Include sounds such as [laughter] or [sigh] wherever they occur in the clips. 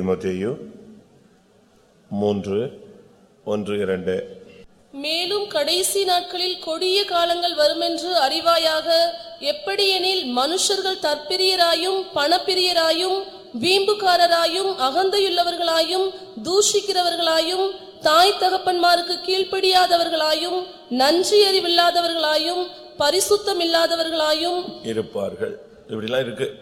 தீமோத்தேயு மூன்று ஒன்று இரண்டு. மேலும் கடைசி நாட்களில் கொடிய காலங்கள் வருமென்று அறிவாயாக எப்படியெனில் மனுஷர்கள் தற்பிரியராயும் பணப்பிரியராயும் வீம்புக்காரராயும் அகந்தையுள்ளவர்களாயும் தூஷிக்கிறவர்களாயும் தாய் தகப்பன்மாருக்கு கீழ்ப்படியாதவர்களாயும் நன்றி அறிவில்லாதவர்களாயும் பரிசுத்தமில்லாதவர்களாயும் இருப்பார்கள். இப்படிலாம் இருக்கு.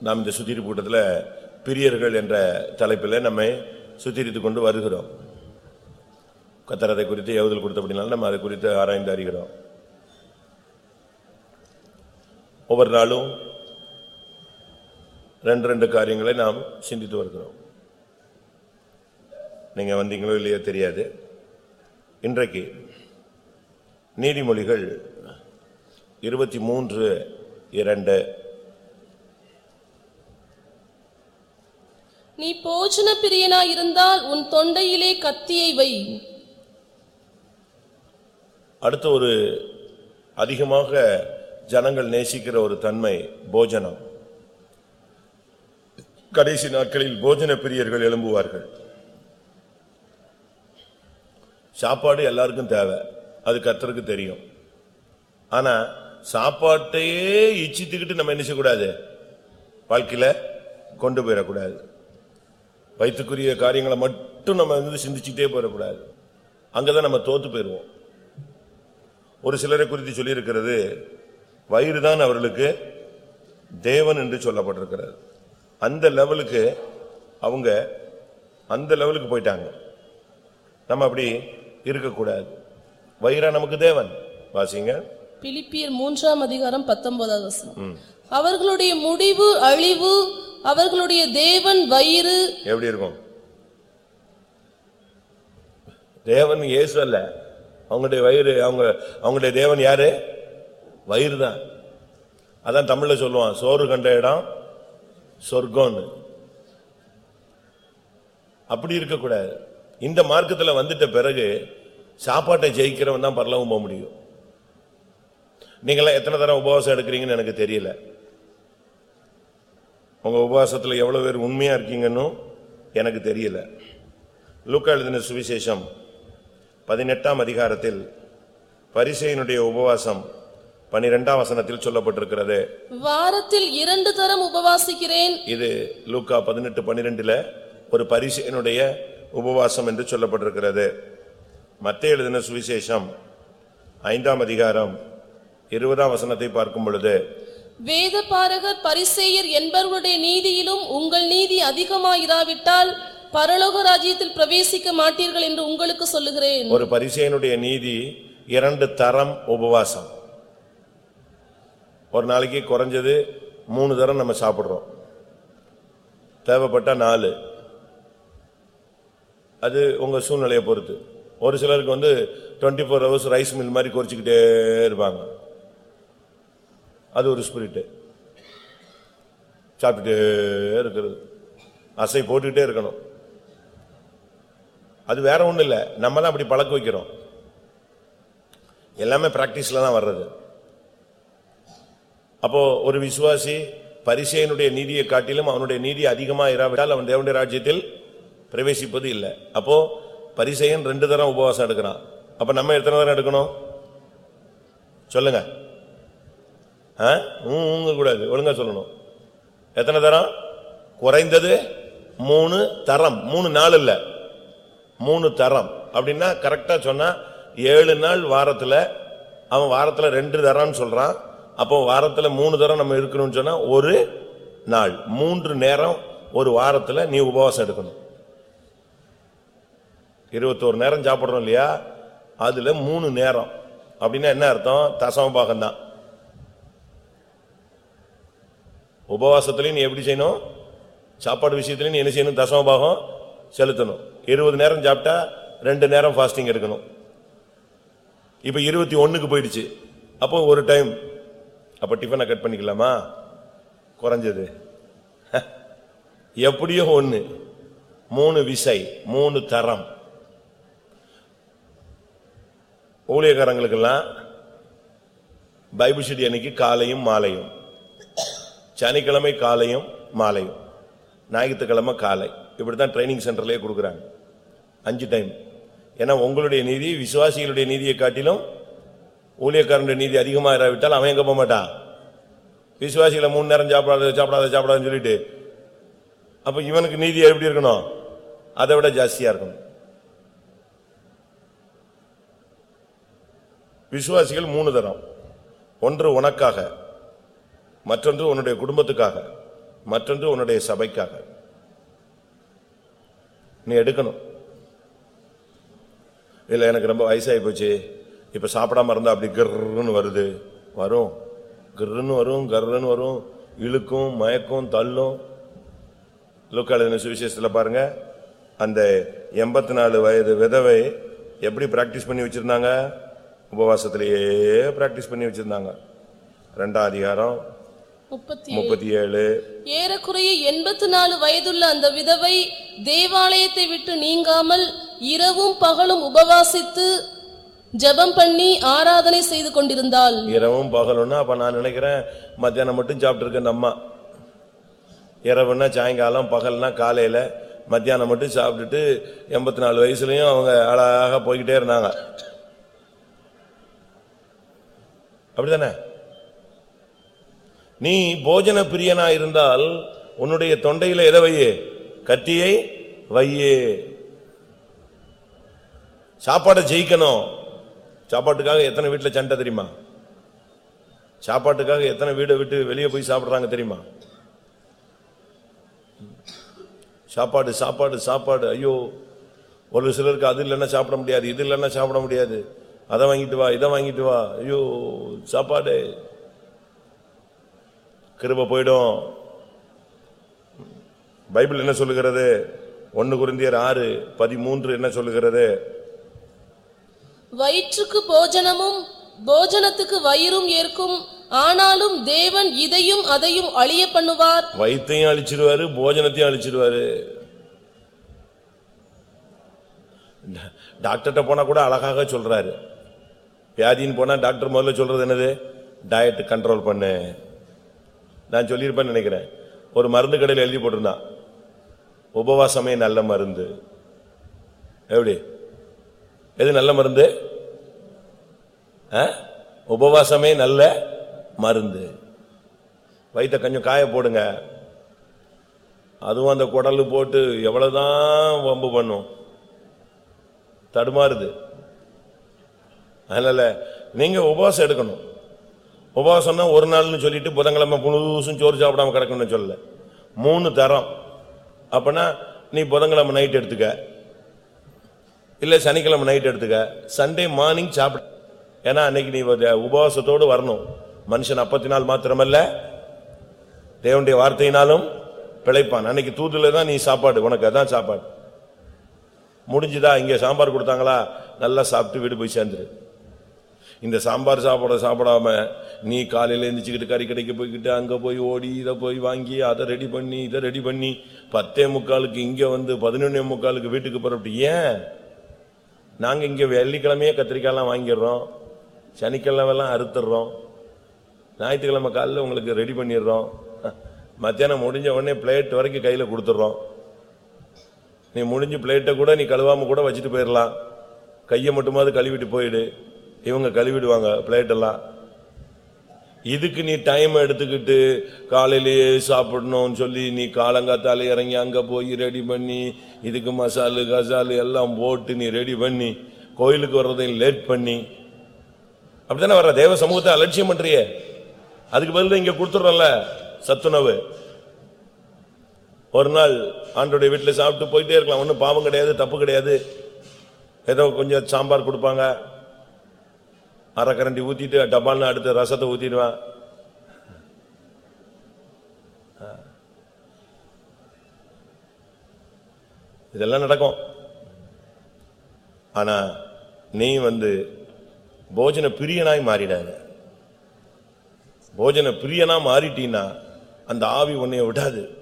நாம் இந்த சுத்திரிப்பு கூட்டத்தில் பிரியர்கள் என்ற தலைப்பில் நம்மை சுத்திரித்து கொண்டு வருகிறோம். கத்தரதை குறித்து ஏவுதல் கொடுத்த அப்படினாலும் நம்ம அதை குறித்து ஆராய்ந்து அறிகிறோம். ஒவ்வொரு நாளும் ரெண்டு ரெண்டு காரியங்களை நாம் சிந்தித்து வருகிறோம். நீங்கள் வந்தீங்களோ இல்லையோ தெரியாது. இன்றைக்கு நீதிமொழிகள் இருபத்தி மூன்று இரண்டு நீ போஜன பிரியனாய் இருந்தால் உன் தொண்டையிலே கத்தியை வை. அடுத்த ஒரு அதிகமாக ஜனங்கள் நேசிக்கிற ஒரு தன்மை போஜனம். கடைசி நாட்களில் போஜன பிரியர்கள் எழும்புவார்கள். சாப்பாடு எல்லாருக்கும் தேவை. அது கத்தருக்கு தெரியும். ஆனா சாப்பாட்டையே இச்சித்துக்கிட்டு நம்ம என்ன செய்யக்கூடாது? வாழ்க்கையில கொண்டு போயிடக்கூடாது. வயிற்றுக்குரிய காரியங்களை மட்டும் நம்ம வந்து சிந்திச்சுட்டே போயிடக்கூடாது. அங்கதான் நம்ம தோத்து போயிருவோம் ஒரு சிலரை குறித்து சொல்லியிருக்கிறது வயிறுதான் அவர்களுக்கு தேவன் என்று சொல்லப்பட்டிருக்கிறது. அந்த லெவலுக்கு அவங்க அந்த லெவலுக்கு போயிட்டாங்க. நம்ம அப்படி இருக்கக்கூடாது. வயிறா நமக்கு தேவன். வாசிங்க. பிலிப்பியர் மூன்றாம் அதிகாரம் பத்தொன்பதாவது அவர்களுடைய முடிவு அழிவு அவர்களுடைய தேவன் வயிறு. எப்படி இருக்கும்? தேவன் இயேசு அல்ல. அவங்களுடைய வயிறு அவங்க அவங்களுடைய தேவன் யாரு? வயிறு தான் அதான் தமிழ்ல சொல்லுவான் சோறு கண்ட இடம் சொர்க்கம்னு. அப்படி இருக்கக்கூடாது. இந்த மார்க்கத்தில் வந்துட்ட பிறகு சாப்பாட்டை ஜெயிக்கிறவன் தான் பரலவும் போக முடியும். நீங்களாம் எத்தனை தரம் உபவாசம் எடுக்கிறீங்கன்னு எனக்கு தெரியல. உங்க உபவாசத்துல எவ்வளவு பேர் உண்மையா இருக்கீங்கன்னு எனக்கு தெரியல. லூக்கா எழுதின சுவிசேஷம் பதினெட்டாம் அதிகாரத்தில் பரிசையினுடைய உபவாசம் பனிரெண்டாம் வசனத்தில் சொல்லப்பட்டிருக்கிறது. வாரத்தில் இரண்டு தரம் உபவாசிக்கிறேன். இது லூக்கா பதினெட்டு பன்னிரெண்டுல ஒரு பரிசையினுடைய உபவாசம் என்று சொல்லப்பட்டிருக்கிறது. மத்திய எழுதின சுவிசேஷம் ஐந்தாம் அதிகாரம் இருபதாம் வசனத்தை பார்க்கும் பொழுது வேத பாரகர் பரிசேயர் என்பவர்களுடைய நீதியிலும் உங்கள் நீதி அதிகமாயிராவிட்டால் பரலோக ராஜ்யத்தில் பிரவேசிக்க மாட்டீர்கள் என்று உங்களுக்கு சொல்லுகிறேன். ஒரு பரிசையனுடைய நீதி இரண்டு தரம் உபவாசம். ஒரு நாளைக்கு குறைஞ்சது மூணு தரம் நம்ம சாப்பிடுறோம். தேவைப்பட்ட நாலு. அது உங்க சூழ்நிலையை பொறுத்து. ஒரு சிலருக்கு வந்து twenty four hours rice mill மாதிரி குறைச்சிக்கிட்டே இருப்பாங்க. அது ஒரு ஸ்பிரிட்டு சாப்பிட்டுட்டே இருக்கிறது. அசை போட்டுக்கிட்டே இருக்கணும். அது வேற ஒன்றும் இல்லை. நம்ம தான் அப்படி பழக்க வைக்கிறோம். எல்லாமே ப்ராக்டிஸில் தான் வர்றது. அப்போது ஒரு விசுவாசி பரிசையனுடைய நீதியை காட்டிலும் அவனுடைய நீதி அதிகமாக இராவிட்டால் அவன் தேவனுடைய ராஜ்யத்தில் பிரவேசிப்பது இல்லை. அப்போது பரிசையன் ரெண்டு தரம் உபவாசம் எடுக்கிறான். அப்போ நம்ம எத்தனை தரம் எடுக்கணும்? சொல்லுங்கள் கூடாது ஒழுங்கா சொல்லணும். எத்தனை தரம்? குறைந்தது மூணு தரம். மூணு நாள் இல்ல. மூணு தரம். அப்படின்னா கரெக்டா சொன்னா ஏழு நாள் வாரத்துல அவன் வாரத்துல ரெண்டு தரம்னு சொல்றான். அப்போ வாரத்துல மூணு தரம் நம்ம இருக்கணும்னு சொன்னா ஒரு நாள். மூன்று நேரம் ஒரு வாரத்துல நீ உபவாசம் எடுக்கணும். இருபத்தோரு நேரம் சாப்பிட்றோம் இல்லையா? அதுல மூணு நேரம். அப்படின்னா என்ன அர்த்தம்? தசம பாகம் தான் உபவாசத்துலயும் நீ எப்படி செய்யணும்? சாப்பாடு விஷயத்துலயும் நீ என்ன செய்யணும்? தசமபாகம் செலுத்தணும். இருபது நேரம் சாப்பிட்டா ரெண்டு நேரம் ஃபாஸ்டிங் எடுக்கணும். இப்போ இருபத்தி ஒன்றுக்கு போயிடுச்சு. அப்போ ஒரு டைம் அப்போ டிஃபனை கட் பண்ணிக்கலாமா? குறைஞ்சது. எப்படியோ ஒன்று மூணு விசை மூணு தரம். ஊழியக்காரங்களுக்கெல்லாம் பைபிள் ஸ்டடி அன்னைக்கு காலையும் மாலையும். சனிக்கிழமை காலையும் மாலையும். ஞாயிற்றுக்கிழமை காலை. இப்படித்தான் ட்ரைனிங் சென்டர்லேயே கொடுக்குறாங்க. அஞ்சு டைம் ஏன்னா உங்களுடைய நீதி விசுவாசிகளுடைய நீதியை காட்டிலும் ஊழியக்காரனுடைய நீதி அதிகமாக இராவிட்டால் அவன் எங்கே போக மாட்டான்? விசுவாசிகளை மூணு நேரம் சாப்பிடாத சாப்பிடாத சாப்பிடாதுன்னு சொல்லிட்டு. அப்போ இவனுக்கு நீதி எப்படி இருக்கணும்? அதை விட ஜாஸ்தியாக இருக்கணும். விசுவாசிகள் மூணு தரம். ஒன்று உனக்காக. மற்றொன்று உன்னுடைய குடும்பத்துக்காக மற்றொன்று உன்னுடைய சபைக்காக. நீ எடுக்கணும். இல்லை எனக்கு ரொம்ப வயசாகி போச்சு. இப்போ சாப்பிடாம இருந்தால் அப்படி கிர்ன்னு வருது. வரும். கிர்ன்னு வரும் கர்ன்னு வரும். இழுக்கும் மயக்கும் தள்ளும். லுக்காளின சுவிசேஷத்தில் பாருங்க. அந்த எண்பத்தி நாலு வயது விதவை எப்படி ப்ராக்டிஸ் பண்ணி வச்சுருந்தாங்க? உபவாசத்திலேயே ப்ராக்டிஸ் பண்ணி வச்சுருந்தாங்க. ரெண்டாம் அதிகாரம் முப்பத்தி ஏழு. ஏறக்குறைய எண்பத்து நாலு வயதுள்ள அந்த விதவை தேவாலயத்தை விட்டு நீங்காமல் இரவும் பகலும் உபவாசித்து ஜெபம் பண்ணி ஆராதனை செய்து கொண்டிருந்தாள். இரவும் பகலும்னா அப்ப நான் நினைக்கிறேன் மத்தியானம் மட்டும் சாப்பிட்டு இருக்க இந்த அம்மா. இரவுன்னா சாயங்காலம் பகல்னா காலையில மத்தியானம் மட்டும் சாப்பிட்டுட்டு எண்பத்தி நாலு வயசுலயும் அவங்க அழகாக போய்கிட்டே இருந்தாங்க. அப்படிதானே நீ போஜன பிரியனா இருந்தால் உன்னுடைய தொண்டையில எதை வையே? கத்தியை வையே. சாப்பாடை ஜெயிக்கணும். சாப்பாட்டுக்காக எத்தனை வீட்டில் சண்டை தெரியுமா? சாப்பாட்டுக்காக எத்தனை வீடை விட்டு வெளியே போய் சாப்பிட்றாங்க தெரியுமா? சாப்பாடு சாப்பாடு சாப்பாடு. ஐயோ ஒரு சிலருக்கு அது இல்லைன்னா சாப்பிட முடியாது இது இல்லைன்னா சாப்பிட முடியாது. அதை வாங்கிட்டு வா இதை வாங்கிட்டு வா. ஐயோ சாப்பாடு. கிருப போயிடும். பைபிள் என்ன சொல்லுகிறது? ஒன்னு குருந்தியர் ஆறு பதிமூன்று என்ன சொல்லுகிறது? வயிற்றுக்கு போஜனமும் போஜனத்துக்கு வயிறும் ஏற்கும் ஆனாலும் தேவன் இதையும் அதையும் அழிய பண்ணுவார். வயித்தையும் அழிச்சிடுவாரு போஜனத்தையும் அழிச்சிடுவாரு டா- டாக்டர்கிட்ட போனா கூட அழகாக சொல்றாரு. வியாதின்னு போனா டாக்டர் முதல்ல சொல்றது என்னது? டயட் கண்ட்ரோல் பண்ணு. நான் சொல்லியிருப்பேன்னு நினைக்கிறேன். ஒரு மருந்து கடையில் எழுதி போட்டிருந்தான் உபவாசமே நல்ல மருந்து. எப்படி? எது நல்ல மருந்து? ஆ? உபவாசமே நல்ல மருந்து. வயிற்ற கொஞ்சம் காய போடுங்க. அதுவும் அந்த குடல் போட்டு எவ்வளவுதான் வம்பு பண்ணும். தடுமாறுது. அதனால நீங்க உபவாசம் எடுக்கணும். உபவாசம்னா ஒரு நாள்னு சொல்லிட்டு புதன்கிழமை முழுசும் சோறு சாப்பிடாம கிடக்கணும்னு சொல்லல. மூணு தரம். அப்பனா நீ புதன்கிழமை நைட் எடுத்துக்க. இல்லை சனிக்கிழமை நைட் எடுத்துக்க. சண்டே மார்னிங் சாப்பிட. ஏன்னா அன்னைக்கு நீ உபவாசத்தோடு வரணும். மனுஷன் அப்பத்தினால் மாத்திரமல்ல. தேவனுடைய வார்த்தையினாலும் பிழைப்பான். அன்னைக்கு தூதுல தான் நீ சாப்பாடு. உனக்கு அதான் சாப்பாடு. முடிஞ்சுதா? இங்கே சாம்பார் கொடுத்தாங்களா? நல்லா சாப்பிட்டு வீடு போய் சேர்ந்துரு. இந்த சாம்பார் சாப்பிட சாப்பிடாம நீ காலையில் எழுந்திரிச்சிக்கிட்டு கறி கடைக்கு போய்கிட்டு அங்கே போய் ஓடி இதை போய் வாங்கி அதை ரெடி பண்ணி இதை ரெடி பண்ணி பத்தே முக்காலுக்கு இங்கே வந்து பதினொன்னே முக்காலுக்கு வீட்டுக்கு போகிறப்படி ஏன்? நாங்கள் இங்கே வெள்ளிக்கிழமையே கத்திரிக்காயெல்லாம் வாங்கிடுறோம். சனிக்கிழமெல்லாம் அறுத்துடுறோம். ஞாயிற்றுக்கிழமை காலைல உங்களுக்கு ரெடி பண்ணிடுறோம். மத்தியானம் முடிஞ்ச உடனே பிளேட் வரைக்கும் கையில் கொடுத்துட்றோம். நீ முடிஞ்சு பிளேட்டை கூட நீ கழுவாம கூட வச்சுட்டு போயிடலாம். கையை மட்டுமாவது கழுவிட்டு போயிடு. இவங்க கழுவிடுவாங்க பிளேட் எல்லாம். இதுக்கு நீ டைம் எடுத்துக்கிட்டு காலையிலேயே சாப்பிடணும்னு சொல்லி நீ காலங்காத்தால இறங்கி அங்க போய் ரெடி பண்ணி இதுக்கு மசாலு கசாலு எல்லாம் போட்டு நீ ரெடி பண்ணி கோயிலுக்கு வர்றதையும் லேட் பண்ணி. அப்படித்தானே வர்ற? தேவ சமூகத்தை அலட்சியம் பண்றிய. அதுக்கு பதில் இங்க கொடுத்துறோம்ல சத்துணவு. ஒரு நாள் ஆண்டோடைய வீட்டில் சாப்பிட்டு போயிட்டே இருக்கலாம். ஒன்றும் பாவம் கிடையாது தப்பு கிடையாது. ஏதோ கொஞ்சம் சாம்பார் கொடுப்பாங்க. அரை கரண்டி ஊத்திட்டு டபால்னு அடுத்து ரசத்தை ஊத்திடுவேன் இதெல்லாம் நடக்கும். ஆனா நீ வந்து போஜன பிரியனாய் மாறிடாத. போஜன பிரியனா மாறிட்டீன்னா அந்த ஆவி உன்னைய விடாது.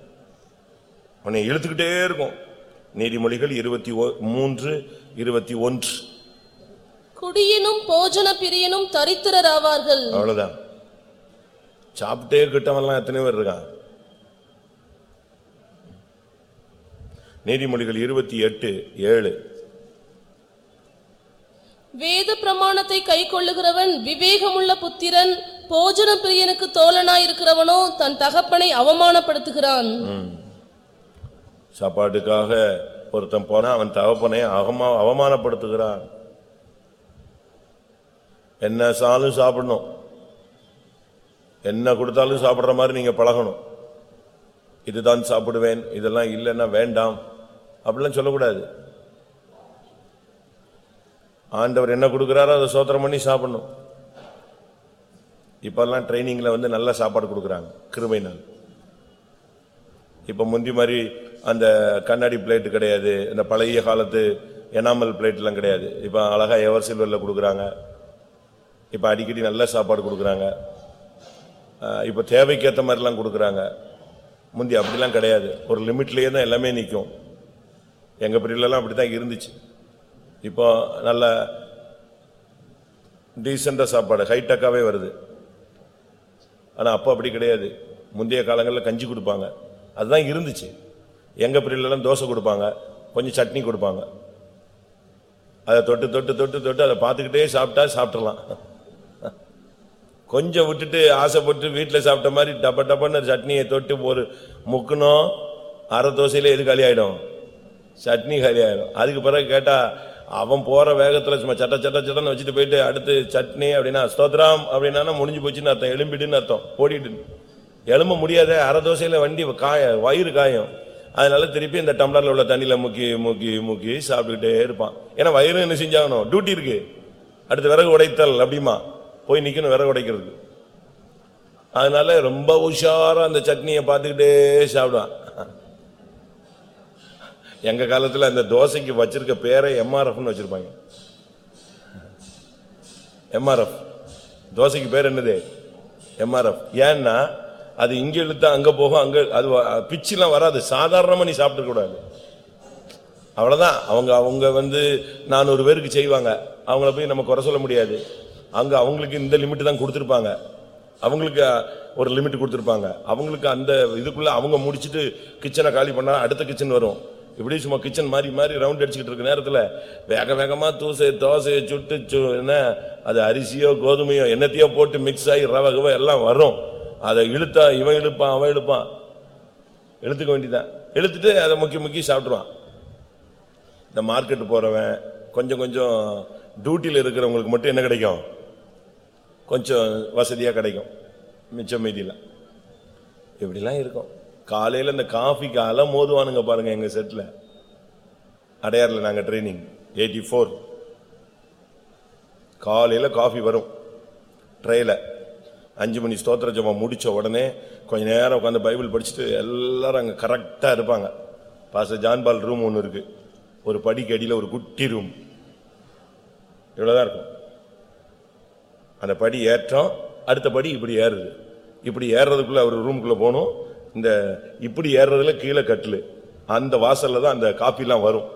உன்னை இழுத்துக்கிட்டே இருக்கும். நீதிமொழிகள் இருபத்தி ஒ- மூன்று இருபத்தி ஒன்று. குடியனும் போஜன பிரியனும் தரித்திரராவார்கள். அவ்வளவுதான். சாப்பிட்டே கிட்டவன்லாம் எத்தனை பேர் இருக்கான் நீதிமொழிகள் இருபத்தி எட்டு ஏழு. வேத பிரமாணத்தை கைக்கொள்ளுகிறவன் விவேகமுள்ள புத்திரன் போஜன பிரியனுக்கு தோழனாயிருக்கிறவனோ தன் தகப்பனை அவமானப்படுத்துகிறான். சாப்பாட்டுக்காக ஒருத்தன் போனா அவன் தகப்பனை அவமானப்படுத்துகிறான். என்ன சாலும் சாப்பிடணும். என்ன கொடுத்தாலும் சாப்பிட்ற மாதிரி நீங்கள் பழகணும். இதுதான் சாப்பிடுவேன் இதெல்லாம் இல்லைன்னா வேண்டாம். அப்படிலாம் சொல்லக்கூடாது. ஆண்டவர் என்ன கொடுக்குறாரோ அதை சோத்திரம் பண்ணி சாப்பிடணும். இப்பெல்லாம் ட்ரைனிங்கில் வந்து நல்ல சாப்பாடு கொடுக்குறாங்க கிருபைனால் இப்போ முந்தி மாதிரி அந்த கண்ணாடி பிளேட் கிடையாது இந்த பழைய காலத்து எனாமல் பிளேட்லாம் கிடையாது. இப்போ அழகாக எவர் சில்வரில் கொடுக்குறாங்க. இப்போ அடிக்கடி நல்ல சாப்பாடு கொடுக்குறாங்க. இப்போ தேவைக்கேற்ற மாதிரிலாம் கொடுக்குறாங்க. முந்தி அப்படிலாம் கிடையாது. ஒரு லிமிட்லேயே தான் எல்லாமே எங்கள் எங்க அப்படி தான் இருந்துச்சு. இப்போ நல்ல டீசெண்டாக சாப்பாடு ஹைடெக்காகவே வருது. ஆனால் அப்போ அப்படி கிடையாது. முந்தைய காலங்களில் கஞ்சி கொடுப்பாங்க. அதுதான் இருந்துச்சு. எங்கள் பிரிவுலாம் தோசை கொடுப்பாங்க. கொஞ்சம் சட்னி கொடுப்பாங்க. அதை தொட்டு தொட்டு தொட்டு தொட்டு அதை பார்த்துக்கிட்டே சாப்பிட்டா சாப்பிட்றலாம் கொஞ்சம் விட்டுட்டு ஆசைப்பட்டு வீட்டில் சாப்பிட்ட மாதிரி டப்ப டப்பன்னு சட்னியை தொட்டு ஒரு முக்கணும் அரை தோசையில் எது காலியாயிடும் சட்னி காலியாயிடும் அதுக்கு பிறகு கேட்டால் அவன் போகிற வேகத்தில் சும்மா சட்ட சட்ட சட்டன்னு வச்சுட்டு போயிட்டு அடுத்து சட்னி அப்படின்னா ஸ்தோத்ராம் அப்படின்னா முடிஞ்சு போச்சுன்னு அர்த்தம். எலும்பிடுன்னு அர்த்தம். ஓடிட்டு எலும்ப முடியாத அரை தோசையில் வண்டி காய வயிறு காயும். அதனால திருப்பி இந்த டம்ளரில் உள்ள தண்ணியில் முக்கி முக்கி முக்கி சாப்பிட்டுக்கிட்டே இருப்பான். ஏன்னா வயிறு என்ன செஞ்சாகணும்? டியூட்டி இருக்கு. அடுத்து விறகு உடைத்தல் அப்படிமா. போய் நிற்கணும் விறகு உடைக்கிறதுக்கு. அதனால ரொம்ப உஷாராக அந்த சட்னியை பார்த்துக்கிட்டே சாப்பிடுவான். எங்கள் காலத்தில் அந்த தோசைக்கு வச்சிருக்க பேரை எம்ஆர்எஃப்னு வச்சிருப்பாங்க. எம்ஆர்எஃப் தோசைக்கு பேர் என்னது? எம்ஆர்எஃப் ஏன்னா அது இங்கே இழுத்தா அங்கே போகும் அங்கே அது பிச்சுலாம் வராது. சாதாரணமாக நீ சாப்பிட்டு கூடாது. அவங்க அவங்க வந்து நானூறு பேருக்கு செய்வாங்க. அவங்கள போய் நம்ம குறை சொல்ல முடியாது. அங்கே அவங்களுக்கு இந்த லிமிட் தான் கொடுத்துருப்பாங்க. அவங்களுக்கு ஒரு லிமிட் கொடுத்துருப்பாங்க. அவங்களுக்கு அந்த இதுக்குள்ளே அவங்க முடிச்சுட்டு கிச்சனை காலி பண்ணால் அடுத்த கிச்சன் வரும். இப்படி சும்மா கிச்சன் மாதிரி மாதிரி ரவுண்ட் அடிச்சுக்கிட்டு இருக்க நேரத்தில் வேக வேகமாக தூசை தோசையை சுட்டு என்ன அது அரிசியோ கோதுமையோ என்னத்தையோ போட்டு மிக்ஸ் ஆகி ரவை கிவை எல்லாம் வரும். அதை இழுத்தா இவன் இழுப்பான் அவன் இழுப்பான். இழுத்துக்க வேண்டியதான் இழுத்துட்டு அதை முக்கி முக்கி சாப்பிட்ருவான் இந்த மார்க்கெட்டு போகிறவன் கொஞ்சம் கொஞ்சம் டியூட்டியில் இருக்கிறவங்களுக்கு மட்டும் என்ன கிடைக்கும்? கொஞ்சம் வசதியாக கிடைக்கும். மிச்சம் மீதியில் இப்படிலாம் இருக்கும். காலையில் இந்த காஃபிக்கு அலை மோதுவானுங்க பாருங்கள் எங்கள் செட்டில் அடையாறுல நாங்கள் ட்ரைனிங் எயிட்டி ஃபோர் காலையில் காஃபி வரும். ட்ரெயில அஞ்சு மணி ஸ்தோத்திர ஜமா முடித்த உடனே கொஞ்ச நேரம் உட்காந்து பைபிள் படிச்சுட்டு எல்லாரும் அங்கே கரெக்டாக இருப்பாங்க. பாச ஜான்பால் ரூம் ஒன்று இருக்குது ஒரு படிக்கு ஒரு குட்டி ரூம் இவ்வளோதான் இருக்கும். அந்த படி ஏற்றம் அடுத்த படி இப்படி ஏறுது. இப்படி ஏறுறதுக்குள்ள அவர் ரூமுக்குள்ள போகணும் இந்த இப்படி ஏறுறதுல கீழே கட்டிலு. அந்த வாசல்ல தான் அந்த காஃபிலாம் வரும்.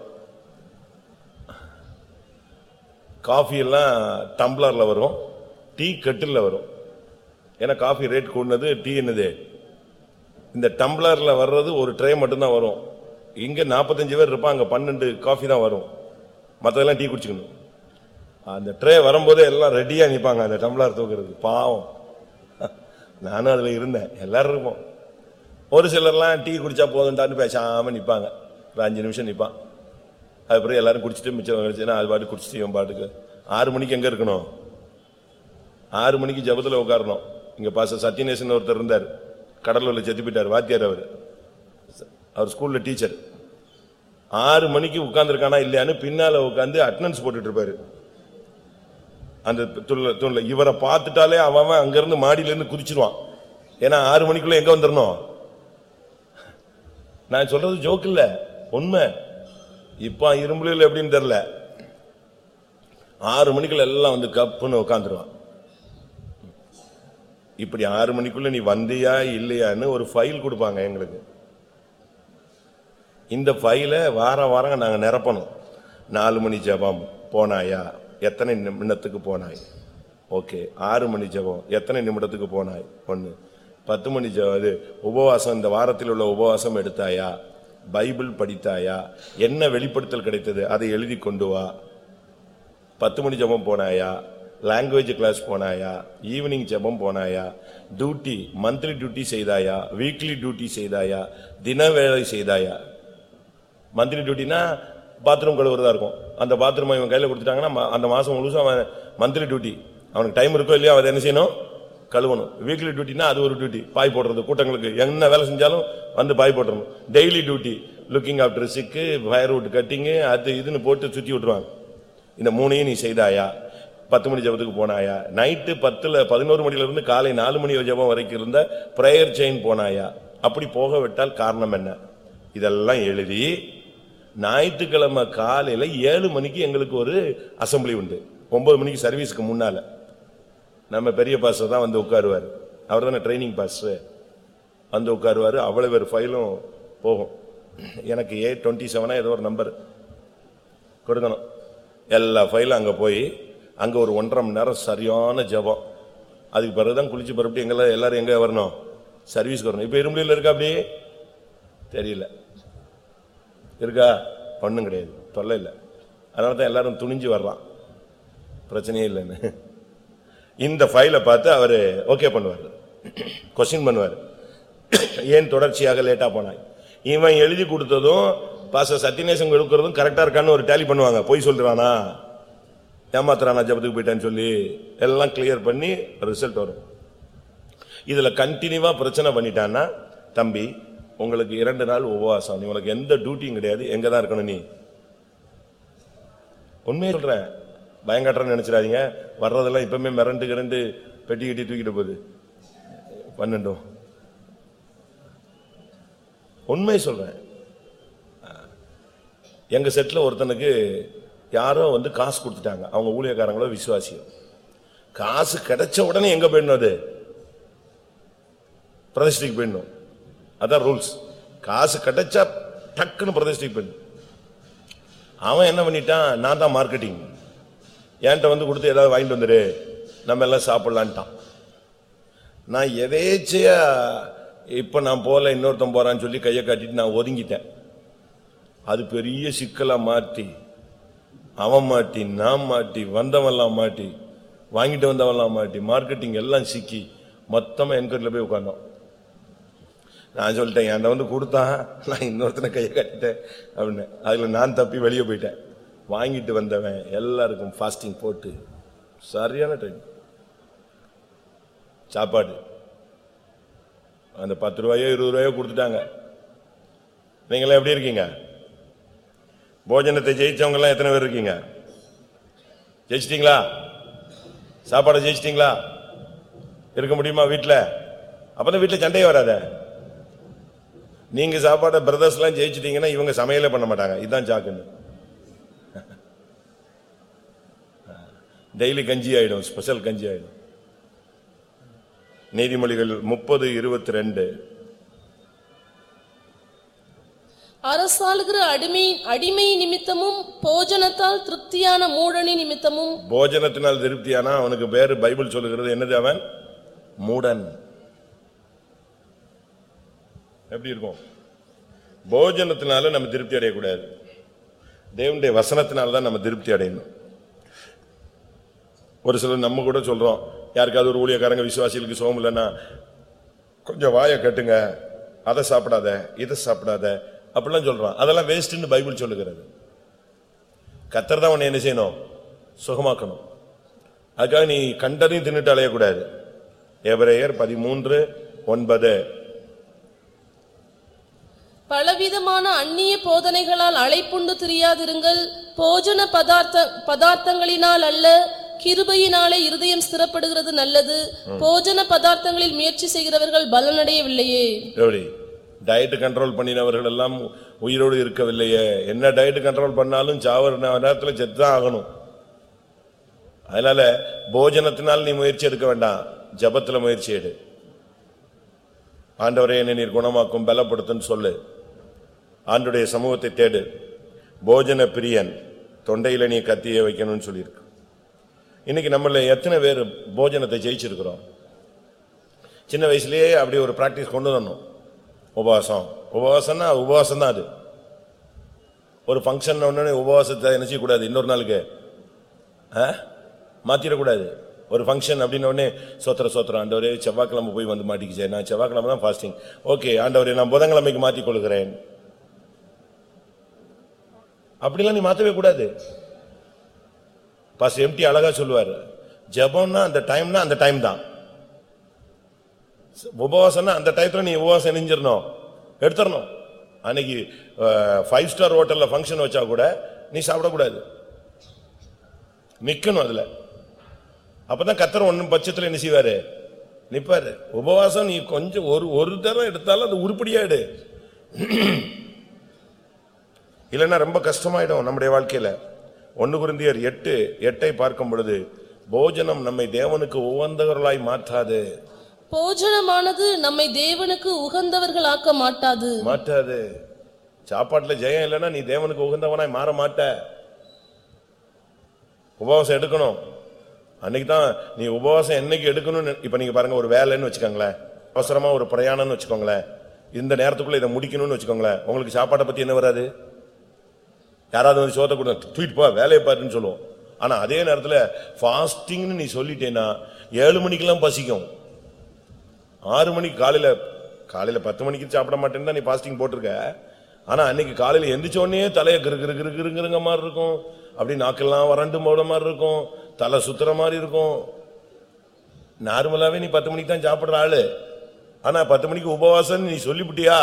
காஃபி எல்லாம் டம்ளர்ல வரும். டீ கட்டிலில் வரும். ஏன்னா காஃபி ரேட் கூடினது டீ என்னது? இந்த டம்ளர்ல வர்றது ஒரு ட்ரே மட்டும்தான் வரும். இங்க 45 பேர் இருப்பாங்க பன்னெண்டு காஃபி தான் வரும். மற்றதெல்லாம் டீ குடிச்சுக்கணும். அந்த ட்ரே வரும்போதே எல்லாம் ரெடியாக நிற்பாங்க அந்த டம்ளர் தூக்குறது பாவம். [laughs] நானும் அதில் இருந்தேன். எல்லாரும் இருப்போம். ஒரு சிலர்லாம் டீ குடிச்சா போதும்டான்னு பேசாமல் நிற்பாங்க ஒரு அஞ்சு நிமிஷம் நிற்பான் அதுக்கப்புறம் எல்லாரும் குடிச்சிட்டு மிச்சம் கழிச்சுன்னா அது பாட்டு குடிச்சிட்டு இவன் பாட்டுக்கு. ஆறு மணிக்கு எங்கே இருக்கணும்? ஆறு மணிக்கு ஜபத்தில் உட்காரணும். இங்கே பாச சத்யநேசன் ஒருத்தர் இருந்தார். கடலூரில் செத்து போயிட்டார் வாத்தியார் அவர். அவர் ஸ்கூலில் டீச்சர். ஆறு மணிக்கு உட்காந்துருக்கானா இல்லையான்னு பின்னால் உட்காந்து அட்டனன்ஸ் போட்டுட்டு இருப்பாரு. அந்த துள்ள துள்ள இவரை பார்த்துட்டாலே அவன் அங்கிருந்து மாடியிலிருந்து குதிச்சிருவான். ஏன்னா ஆறு மணிக்குள்ள எங்க வந்துடணும்? நான் சொல்றது ஜோக் இல்ல. உண்மை. இப்ப இரும்புல எப்படின்னு தெரியல. ஆறு மணிக்குள்ள எல்லாம் வந்து கப்புன்னு உட்காந்துருவான். இப்படி ஆறு மணிக்குள்ள நீ வந்தியா இல்லையான்னு ஒரு ஃபைல் கொடுப்பாங்க எங்களுக்கு. இந்த ஃபைலை வாரம் வாரம் நாங்க நிரப்பணும். நாலு மணி ஜபம். போனாயா? எத்தனை நிமிடத்துக்கு போனாய்? ஓகே ஆறு மணி ஜெபம். எத்தனை நிமிடத்துக்கு போனாய்? ஒன்று பத்து மணி ஜெபம் இது உபவாசம் இந்த வாரத்தில் உள்ள உபவாசம் எடுத்தாயா? பைபிள் படித்தாயா? என்ன வெளிப்படுத்தல் கிடைத்தது? அதை எழுதி கொண்டு வா. பத்து மணி ஜெபம் போனாயா? லாங்குவேஜ் கிளாஸ் போனாயா? ஈவினிங் ஜெபம் போனாயா? டியூட்டி மந்த்லி டியூட்டி செய்தாயா? வீக்லி டியூட்டி செய்தாயா? தின வேலை செய்தாயா? மந்த்லி டியூட்டினா பாத்ரூம் கழுவுறதா இருக்கும். அந்த பாத்ரூம் இவன் கையில் கொடுத்துட்டாங்கன்னா அந்த மாதம் முழுசும் அவன் மந்த்லி டியூட்டி அவனுக்கு டைம் இருக்கோ இல்லையோ அவன் என்ன செய்யணும்? கழுவணும். வீக்லி டியூட்டினா அது ஒரு டியூட்டி பாய் போடுறது கூட்டங்களுக்கு. என்ன வேலை செஞ்சாலும் வந்து பாய் போட்டுறணும். Daily duty looking after sick firewood cutting அது இதுன்னு போட்டு சுற்றி விட்டுருவாங்க. இந்த மூணையும் நீ செய்தாயா? பத்து மணி ஜெபத்துக்கு போனாயா? நைட்டு பத்தில் பதினோரு மணியிலிருந்து காலை நாலு மணி ஜபம் வரைக்கும் இருந்த ப்ரேயர் செயின் போனாயா? அப்படி போக விட்டால் காரணம் என்ன? இதெல்லாம் எழுதி ஞாயிற்றுக்கிழமை காலையில ஏழு மணிக்கு எங்களுக்கு ஒரு அசெம்பிளி உண்டு. ஒன்பது மணிக்கு சர்வீஸ்க்கு முன்னால. நம்ம பெரிய பாஸ்டர் தான் வந்து உட்காருவார். அவர் தானே ட்ரைனிங் பாஸ்டர் வந்து உட்காருவாரு. அவ்வளவு பேர் ஃபைலும் போகும். எனக்கு ஏ டுவெண்ட்டி செவனா ஏதோ ஒரு நம்பர் கொடுக்கணும். எல்லா ஃபைலும் அங்கே போய் அங்கே ஒரு ஒன்றரை மணி நேரம் சரியான ஜெபம். அதுக்கு பிறகு தான் குளிச்சு பரப்பிட்டு எங்கெல்லாம் எல்லாரும் எங்கே வரணும்? சர்வீஸ்க்கு வரணும். இப்போ இரும்புலியில் இருக்கா அப்படியே? தெரியல. இருக்கா? பண்ணும் கிடையாது. தொல்லை இல்லை. அதனால தான் எல்லாரும் துணிஞ்சு வர்றான் பிரச்சனையே இல்லைன்னு. இந்த ஃபைலை பார்த்து அவர் ஓகே பண்ணுவார். கொஸ்டின் பண்ணுவார். ஏன் தொடர்ச்சியாக லேட்டாக போனாய்? இவன் எழுதி கொடுத்ததும் பாச சத்தியநேசம் கொடுக்கறதும் கரெக்டாக இருக்கான்னு ஒரு டேலி பண்ணுவாங்க. பொய் சொல்கிறானா ஏமாத்துறானா ஜபத்துக்கு போயிட்டான்னு சொல்லி எல்லாம் கிளியர் பண்ணி ரிசல்ட் வரும். இதில் கண்டினியூவாக பிரச்சனை பண்ணிட்டான்னா தம்பி உங்களுக்கு இரண்டு நாள் உபவாசம். உங்களுக்கு எந்த டியூட்டியும் கிடையாது. எங்க தான் இருக்கணும் நீ? உண்மையை சொல்றேன். பயங்காட்டுறேன்னு நினைச்சிடாதீங்க. வர்றதெல்லாம் இப்பவுமே மிரண்டு கிரண்டு பெட்டி கட்டி தூக்கிட்டு போகுது. பன்னெண்டும். உண்மை சொல்றேன். எங்க செட்டில் ஒருத்தனுக்கு யாரோ வந்து காசு கொடுத்துட்டாங்க. அவங்க ஊழியக்காரங்களோ விசுவாசியம் காசு கிடைச்ச உடனே எங்க போயிடணும் அது? பிரதிஷ்டைக்கு போயிடணும். அதான் ரூல்ஸ். காசு கிடைச்சா டக்குன்னு பிரதிஷ்டைக்கு போயிடணும் அவன் என்ன பண்ணிட்டான்? நான் தான் மார்க்கெட்டிங் என்கிட்ட வந்து கொடுத்து ஏதாவது வாங்கிட்டு வந்துரு. நம்ம எல்லாம் சாப்பிடலான்ட்டான். நான் எதேச்சையா இப்போ நான் போகல இன்னொருத்தன் போகிறான்னு சொல்லி கையை காட்டிட்டு நான் ஒதுங்கிட்டேன். அது பெரிய சிக்கலாக மாட்டி அவன் மாட்டி நான் மாட்டி வந்தவெல்லாம் மாட்டி வாங்கிட்டு வந்தவன்லாம் மாட்டி மார்க்கெட்டிங் எல்லாம் சிக்கி மொத்தமாக என்கரில் போய் உட்காந்தோம் நான் சொல்லிட்டேன் என்கிட்ட வந்து கொடுத்தான். நான் இன்னொருத்தனை கையை கட்டிட்டேன் அப்படின்னு. அதில் நான் தப்பி வெளியே போயிட்டேன். வாங்கிட்டு வந்தவன் எல்லாருக்கும் ஃபாஸ்டிங் போட்டு சரியான டைம் சாப்பாடு. அந்த பத்து ரூபாயோ இருபது ரூபாயோ கொடுத்துட்டாங்க. நீங்களாம் எப்படி இருக்கீங்க? போஜனத்தை ஜெயிச்சவங்கெல்லாம் எத்தனை பேர் இருக்கீங்க? ஜெயிச்சிட்டிங்களா? சாப்பாடை ஜெயிச்சிட்டிங்களா? இருக்க முடியுமா வீட்டில் அப்போ தான் வீட்டில் சண்டையே வராத. நீங்க சாப்பாடை பிரதர்ஸ் எல்லாம் ஜெயிச்சிட்டீங்கன்னா இவங்க சமையலே பண்ண மாட்டாங்க. இதுதான் சாக்குன்னு டெய்லி கஞ்சி ஆயிடும் ஸ்பெஷல் கஞ்சி ஆயிடும். நீதிமொழிகள் முப்பது இருபத்தி ரெண்டு அரசாளுகிற அடிமை அடிமை நிமித்தமும் போஜனத்தால் திருப்தியான மூடனி நிமித்தமும். போஜனத்தினால் திருப்தியானா? அவனுக்கு பேரு பைபிள் சொல்லுகிறது. என்னது அவன்? மூடன். எப்படி இருக்கும்? போஜனத்தினால நம்ம திருப்தி அடையக்கூடாது. தேவனுடைய வசனத்தினால தான் நம்ம திருப்தி அடையணும். ஒரு சிலர் நம்ம கூட சொல்றோம் யாருக்காவது ஒரு ஊழியக்காரங்க விசுவாசிகளுக்கு சோகம் இல்லைன்னா கொஞ்சம் வாயை கட்டுங்க அதை சாப்பிடாத இதை சாப்பிடாத அப்படிலாம் சொல்றான் அதெல்லாம் வேஸ்ட்னு பைபிள் சொல்லுகிறது. கத்தர் தான் உன்னை என்ன செய்யணும்? சுகமாக்கணும். அதுக்காக நீ கண்டதையும் தின்னுட்டு அலையக்கூடாது. எபிரேயர் பதிமூன்று ஒன்பது. பலவிதமான அந்நிய போதனைகளால் அழைப்புண்டு திரியாதிருங்கள். போஜன பதார்த்த பதார்த்தங்களினால் அல்ல கிருபையினாலே இருதயம் ஸ்திரப்படுகிறது நல்லது. போஜன பதார்த்தங்களில் முயற்சி செய்கிறவர்கள் பலனடையவில்லையே. டயட் கண்ட்ரோல் பண்ணினவர்கள் எல்லாம் உயிரோடு இருக்கவில்லையே. என்ன டயட் கண்ட்ரோல் பண்ணாலும் சாவர நேரத்துல செத்துதான் ஆகணும். அதனால போஜனத்தினால் நீ முயற்சி எடுக்க வேண்டாம். ஜபத்துல முயற்சி எடு. ஆண்டவரே என்னை நீர் குணமாக்கும் பலப்படுத்துன்னு சொல்லு. ஆண்டுடைய சமூகத்தை தேடு. போஜன பிரியன் தொண்டையில் நீ கத்திய வைக்கணும்னு சொல்லியிருக்கு. இன்னைக்கு நம்மள எத்தனை பேர் போஜனத்தை ஜெயிச்சிருக்கிறோம்? சின்ன வயசுலயே அப்படி ஒரு ப்ராக்டிஸ் கொண்டு வரணும் உபவாசம். உபவாசம்னா உபவாசம் தான் அது. ஒரு ஃபங்க்ஷன் ஒன்று உபவாசத்தை என்ன செய்யக்கூடாது இன்னொரு நாளுக்கு ஆ? ஒரு ஃபங்க்ஷன் அப்படின்ன உடனே சோத்திர சோத்திரம் ஆண்டவரே செவ்வாய்க்கிழமை போய் வந்து மாட்டிக்கிச்சேன் நான் செவ்வாய்க்கிழமை தான் ஃபாஸ்டிங் ஓகே ஆண்டவரே நான் புதன்கிழமைக்கு மாத்திக் கொள்கிறேன் அப்படிலாம் நீ மாற்றவே கூடாது. பாஸ் எம்டி அழகா சொல்லுவார். ஜபம்னா அந்த டைம்னா அந்த டைம் தான். உபவாசம்னா அந்த டயத்துல நீ உபவாசம் நெஞ்சிடணும் எடுத்துடணும் அன்னைக்கு ஃபைவ் ஸ்டார் ஹோட்டலில் ஃபங்க்ஷன் வச்சா கூட நீ சாப்பிடக்கூடாது. நிக்கணும் அதில். அப்பதான் கத்தர் ஒன்றும் பட்சத்தில் என்ன செய்வார்? நிற்பார் உபவாசம் நீ கொஞ்சம் ஒரு ஒரு தரம் எடுத்தாலும் அது உருப்படியாயிடு இல்லைன்னா ரொம்ப கஷ்டமாயிடும் நம்முடைய வாழ்க்கையில. ஒன்னு குருந்தியர் எட்டு எட்டை பார்க்கும் பொழுது போஜனம் நம்மை தேவனுக்கு உகந்தவர்களாய் மாற்றாது. போஜனமானது நம்மை தேவனுக்கு உகந்தவர்களாக்க மாட்டாது. மாற்றாது. சாப்பாட்டுல ஜெயம் இல்லைன்னா நீ தேவனுக்கு உகந்தவனாய் மாற மாட்ட. உபவாசம் எடுக்கணும். அன்னைக்கு தான் நீ உபவாசம் என்னைக்கு எடுக்கணும்னு இப்ப நீங்க பாருங்க ஒரு வேலைன்னு வச்சுக்கோங்களேன். அவசரமா ஒரு பிரயாணம்னு வச்சுக்கோங்களேன். இந்த நேரத்துக்குள்ள இதை முடிக்கணும்னு வச்சுக்கோங்களேன். உங்களுக்கு சாப்பாட்டை பத்தி என்ன வராது? யாராவது வந்து சோத்த கொடு தூக்கிட்டு போ வேலையை பாருன்னு சொல்லுவோம். ஆனால் அதே நேரத்தில் ஃபாஸ்டிங்னு நீ சொல்லிட்டேன்னா ஏழு மணிக்கெல்லாம் பசிக்கும். ஆறு மணிக்கு காலையில் காலையில் பத்து மணிக்கு சாப்பிட மாட்டேன்னு தான் நீ ஃபாஸ்டிங் போட்டிருக்க. ஆனால் அன்னைக்கு காலையில் எந்திரிச்சோடனே தலையை கிரு கிரு கிரு கிருங்கிருங்க மாதிரி இருக்கும். அப்படி நாக்கெல்லாம் வறண்டு போட மாதிரி இருக்கும். தலை சுத்துற மாதிரி இருக்கும். நார்மலாகவே நீ பத்து மணிக்கு தான் சாப்பிட்ற ஆள். ஆனால் பத்து மணிக்கு உபவாசம் நீ சொல்லிவிட்டியா?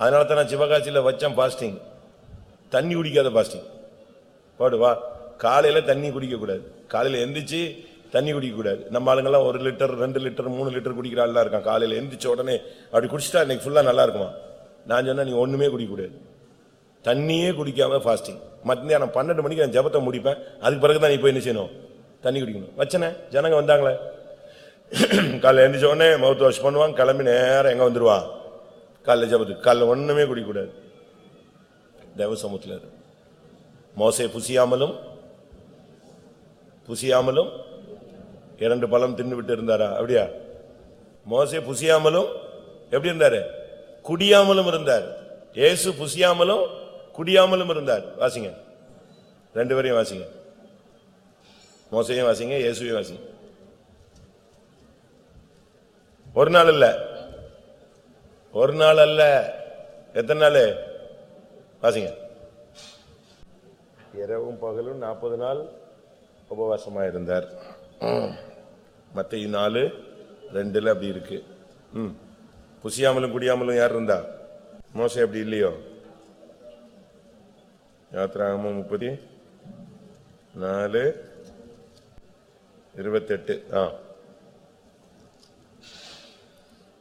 அதனால தான் நான் சிவகாசியில் வச்சேன் ஃபாஸ்டிங் தண்ணி குடிக்காத பாஸ்டிங் போடுவா காலையில் தண்ணி குடிக்கக்கூடாது. காலையில் காலையில எந்திரிச்சு தண்ணி குடிக்கக்கூடாது. நம்ம ஆளுங்கெல்லாம் ஒரு லிட்டர் ரெண்டு லிட்டர் மூணு லிட்டர் குடிக்கிற ஆள்லாம் இருக்கான். காலையில் எந்திரிச்ச உடனே அப்படி குடிச்சிட்டா இன்னைக்கு ஃபுல்லாக நல்லா இருக்குமா? நான் சொன்னால் நீ ஒன்றுமே குடிக்கக்கூடாது. தண்ணியே குடிக்காமல் ஃபாஸ்டிங் மத்தியானம் பன்னெண்டு மணிக்கு நான் ஜபத்தை முடிப்பேன். அதுக்கு பிறகு தான் நீ போய் என்ன செய்யணும்? தண்ணி குடிக்கணும். வச்சனே ஜனங்க வந்தாங்களே. காலைல எழுந்திரிச்ச உடனே மவுத் வாஷ் பண்ணுவான். கிளம்பி நேரம் எங்கே வந்துடுவான் காலைல ஜபத்துக்கு. காலைல ஒன்றுமே குடிக்கக்கூடாது. தேவ சமூகத்தில் இரு. புசியாமலும் புசியாமலும் இரண்டு பழம் தின்னுவிட்டு இருந்தாரா அப்படியா மோசை புசியாமலும் எப்படி இருந்தாரு குடியாமலும் இருந்தார் ஏசு புசியாமலும் குடியாமலும் இருந்தார் வாசிங்க ரெண்டு பேரையும் வாசிங்க மோசையும் வாசிங்க இயேசுவையும் வாசிங்க ஒரு நாள் அல்ல ஒரு நாள் அல்ல எத்தனை நாள் வாசிங்க. இரவும் பகலும் நாற்பது நாள் உபவாசமா இருந்தார் மத்திய நாலு ரெண்டுல அப்படி இருக்கு. ம். புசியாமலும் குடியாமலும் யார் இருந்தா? மோசம் அப்படி இல்லையோ? யாத்திராகமம் முப்பத்தி நாலு இருபத்தெட்டு. ஆ.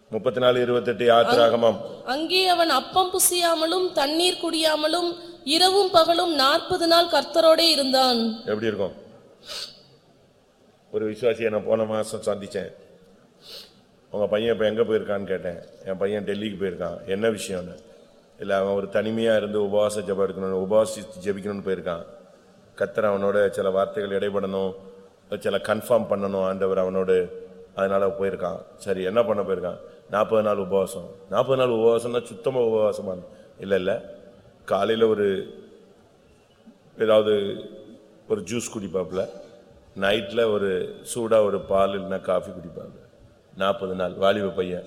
முப்பத்தி நாலு இருபத்தெட்டு யாத்திராகமம் அங்கே அவன் அப்பம் புசியாமலும் தண்ணீர் குடியாமலும் இரவும் பகலும் நாற்பது நாள் கர்த்தரோடே இருந்தான். எப்படி இருக்கும்? ஒரு விசுவாசியை நான் போன மாசம் சந்திச்சேன். உங்க பையன் இப்ப எங்க போயிருக்கான்னு கேட்டேன். என் பையன் டெல்லிக்கு போயிருக்கான். என்ன விஷயம்னு? இல்ல அவன் ஒரு தனிமையா இருந்து உபவாச ஜெபம் எடுக்கணும் உபவாசித்து ஜெபிக்கணும்னு போயிருக்கான். கத்தர் அவனோட சில வார்த்தைகள் இடைப்படணும் சில கன்ஃபார்ம் பண்ணணும் ஆண்டவர் அவனோடு. அதனால போயிருக்கான். சரி என்ன பண்ண போயிருக்கான்? நாற்பது நாள் உபவாசம். நாற்பது நாள் உபவாசம்னா சுத்தமாக உபவாசமான இல்லை இல்லை. காலையில் ஒரு ஏதாவது ஒரு ஜூஸ் குடிப்பாப்புல. நைட்டில் ஒரு சூடாக ஒரு பால் இல்லைன்னா காஃபி குடிப்பாங்க. நாற்பது நாள். வாலிப பையன்.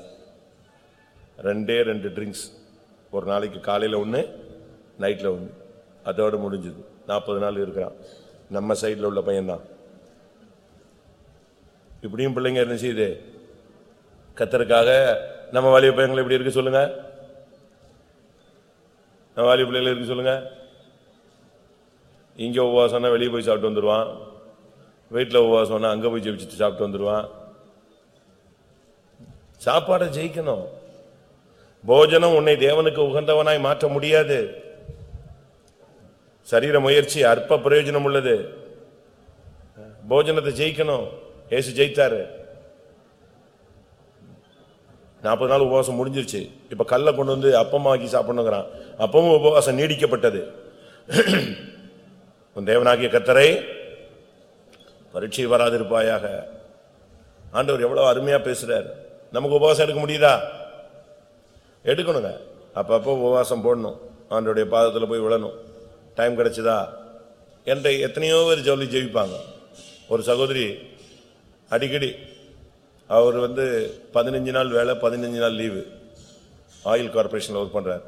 ரெண்டே ரெண்டு ட்ரிங்க்ஸ் ஒரு நாளைக்கு காலையில் ஒன்று நைட்டில் ஒன்று அதோடு முடிஞ்சுது. நாற்பது நாள் இருக்கிறான். நம்ம சைடில் உள்ள பையன்தான். இப்படியும் பிள்ளைங்க என்ன செய்யுது? கத்தருக்காக நம்ம வாலிப பையங்கள் எப்படி இருக்கு சொல்லுங்க? நம்ம வாலிப பிள்ளைகள் இருக்கு சொல்லுங்க. இங்கே உபவாசம்னா வெளியே போய் சாப்பிட்டு வந்துடுவான் வீட்டில் உபவாசம்னா அங்கே போய் ஜெயிச்சுட்டு சாப்பிட்டு வந்துடுவான் சாப்பாடை ஜெயிக்கணும். போஜனம் உன்னை தேவனுக்கு உகந்தவனாய் மாற்ற முடியாது. சரீர முயற்சி அற்ப பிரயோஜனம் உள்ளது. போஜனத்தை ஜெயிக்கணும். ஏசு ஜெயித்தாரு. நாற்பது நாள் உபவாசம் முடிஞ்சிருச்சு. இப்போ கல்லை கொண்டு வந்து அப்பமாக்கி சாப்பிடணுங்கிறான். அப்பமும் உபவாசம் நீடிக்கப்பட்டது. உன் தேவனாகிய கத்தரை பரீட்சை வராதிருப்பாயாக. ஆண்டவர் எவ்வளோ அருமையாக பேசுகிறார் நமக்கு உபவாசம் எடுக்க முடியுதா? எடுக்கணுங்க. அப்பப்போ உபவாசம் போடணும். ஆண்டோடைய பாதத்தில் போய் விழணும். டைம் கிடச்சிதா? என்ற எத்தனையோ பேர் ஜவுளி ஜெயிப்பாங்க. ஒரு சகோதரி அடிக்கடி அவர் வந்து பதினஞ்சு நாள் வேலை பதினஞ்சு நாள் லீவு ஆயில் கார்பரேஷனில் ஒர்க் பண்ணுறார்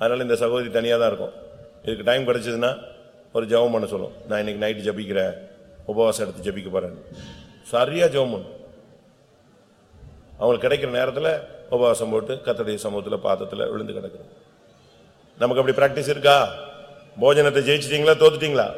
அதனால் இந்த சகோதரி தனியாக தான் இருக்கும். இதுக்கு டைம் கிடச்சிதுன்னா ஒரு ஜபம் பண்ண சொல்லும். நான் இன்னைக்கு நைட்டு ஜபிக்கிறேன். உபவாசம் எடுத்து ஜபிக்க போறேன். சரியாக ஜபம் பண்ணும் அவங்களுக்கு கிடைக்கிற நேரத்தில் உபவாசம் போட்டு கத்தடைய சமூகத்தில் பாத்திரத்தில் விழுந்து கிடக்குது. நமக்கு அப்படி ப்ராக்டிஸ் இருக்கா? போஜனத்தை ஜெயிச்சிட்டீங்களா? தோத்துட்டிங்களா?